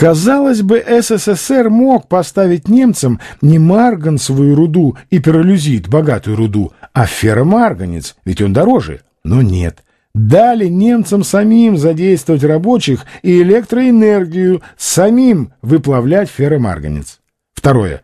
Казалось бы, СССР мог поставить немцам не марганцевую руду и пиролюзит, богатую руду, а ферромарганец, ведь он дороже. Но нет. Дали немцам самим задействовать рабочих и электроэнергию, самим выплавлять ферромарганец. Второе.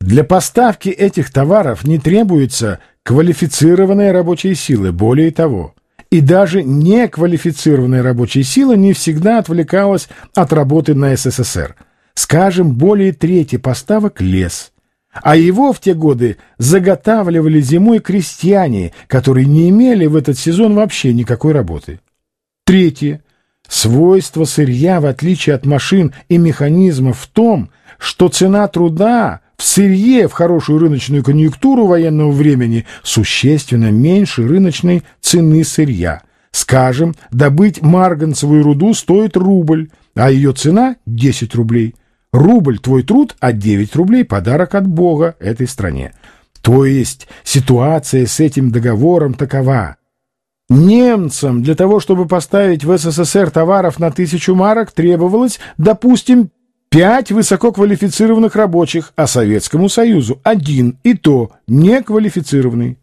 Для поставки этих товаров не требуется квалифицированная рабочая сила, более того – и даже неквалифицированная рабочая сила не всегда отвлекалась от работы на СССР. Скажем, более трети поставок – лес. А его в те годы заготавливали зимой крестьяне, которые не имели в этот сезон вообще никакой работы. Третье. Свойство сырья, в отличие от машин и механизмов, в том, что цена труда в сырье в хорошую рыночную конъюнктуру военного времени существенно меньше рыночной цены сырья. Скажем, добыть марганцевую руду стоит рубль, а ее цена — 10 рублей. Рубль — твой труд, а 9 рублей — подарок от Бога этой стране. То есть ситуация с этим договором такова. Немцам для того, чтобы поставить в СССР товаров на тысячу марок, требовалось, допустим, Пять высококвалифицированных рабочих, а Советскому Союзу один, и то неквалифицированный.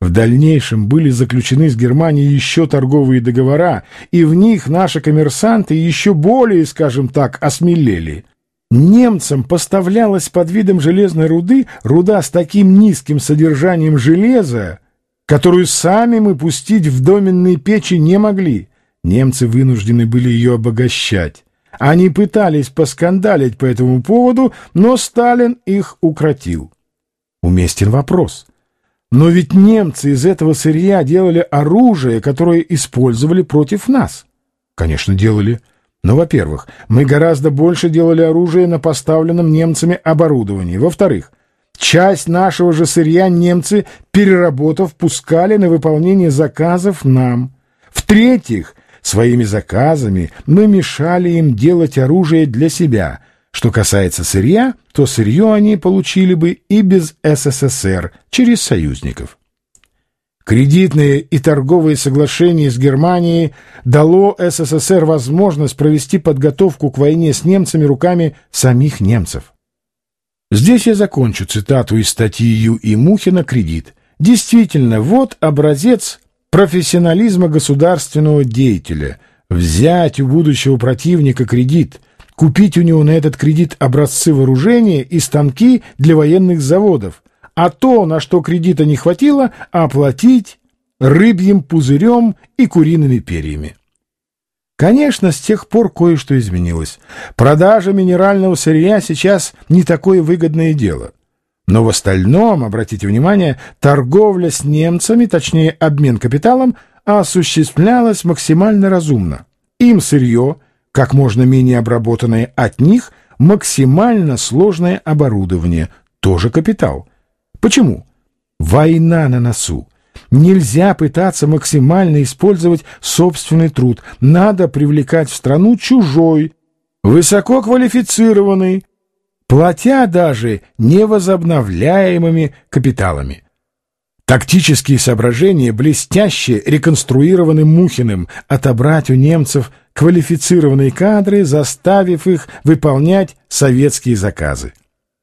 В дальнейшем были заключены с Германией еще торговые договора, и в них наши коммерсанты еще более, скажем так, осмелели. Немцам поставлялась под видом железной руды руда с таким низким содержанием железа, которую сами мы пустить в доменные печи не могли. Немцы вынуждены были ее обогащать. Они пытались поскандалить по этому поводу, но Сталин их укротил. Уместен вопрос. Но ведь немцы из этого сырья делали оружие, которое использовали против нас. Конечно, делали. Но, во-первых, мы гораздо больше делали оружие на поставленном немцами оборудовании. Во-вторых, часть нашего же сырья немцы, переработав, пускали на выполнение заказов нам. В-третьих, Своими заказами мы мешали им делать оружие для себя. Что касается сырья, то сырье они получили бы и без СССР, через союзников. Кредитные и торговые соглашения с Германией дало СССР возможность провести подготовку к войне с немцами руками самих немцев. Здесь я закончу цитату из статьи Ю. и Мухина «Кредит». Действительно, вот образец профессионализма государственного деятеля, взять у будущего противника кредит, купить у него на этот кредит образцы вооружения и станки для военных заводов, а то, на что кредита не хватило, оплатить рыбьим пузырем и куриными перьями. Конечно, с тех пор кое-что изменилось. Продажа минерального сырья сейчас не такое выгодное дело. Но в остальном, обратите внимание, торговля с немцами, точнее обмен капиталом, осуществлялась максимально разумно. Им сырье, как можно менее обработанное от них, максимально сложное оборудование, тоже капитал. Почему? Война на носу. Нельзя пытаться максимально использовать собственный труд. Надо привлекать в страну чужой, высококвалифицированный, платя даже невозобновляемыми капиталами. Тактические соображения блестяще реконструированы Мухиным отобрать у немцев квалифицированные кадры, заставив их выполнять советские заказы.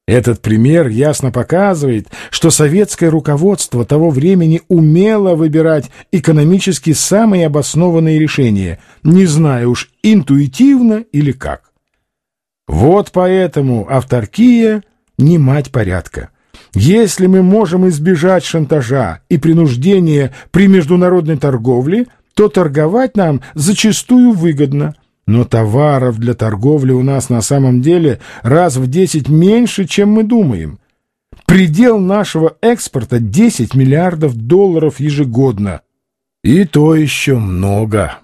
Этот пример ясно показывает, что советское руководство того времени умело выбирать экономически самые обоснованные решения, не зная уж интуитивно или как. Вот поэтому авторкия не мать порядка. Если мы можем избежать шантажа и принуждения при международной торговле, то торговать нам зачастую выгодно. Но товаров для торговли у нас на самом деле раз в десять меньше, чем мы думаем. Предел нашего экспорта 10 миллиардов долларов ежегодно. И то еще много.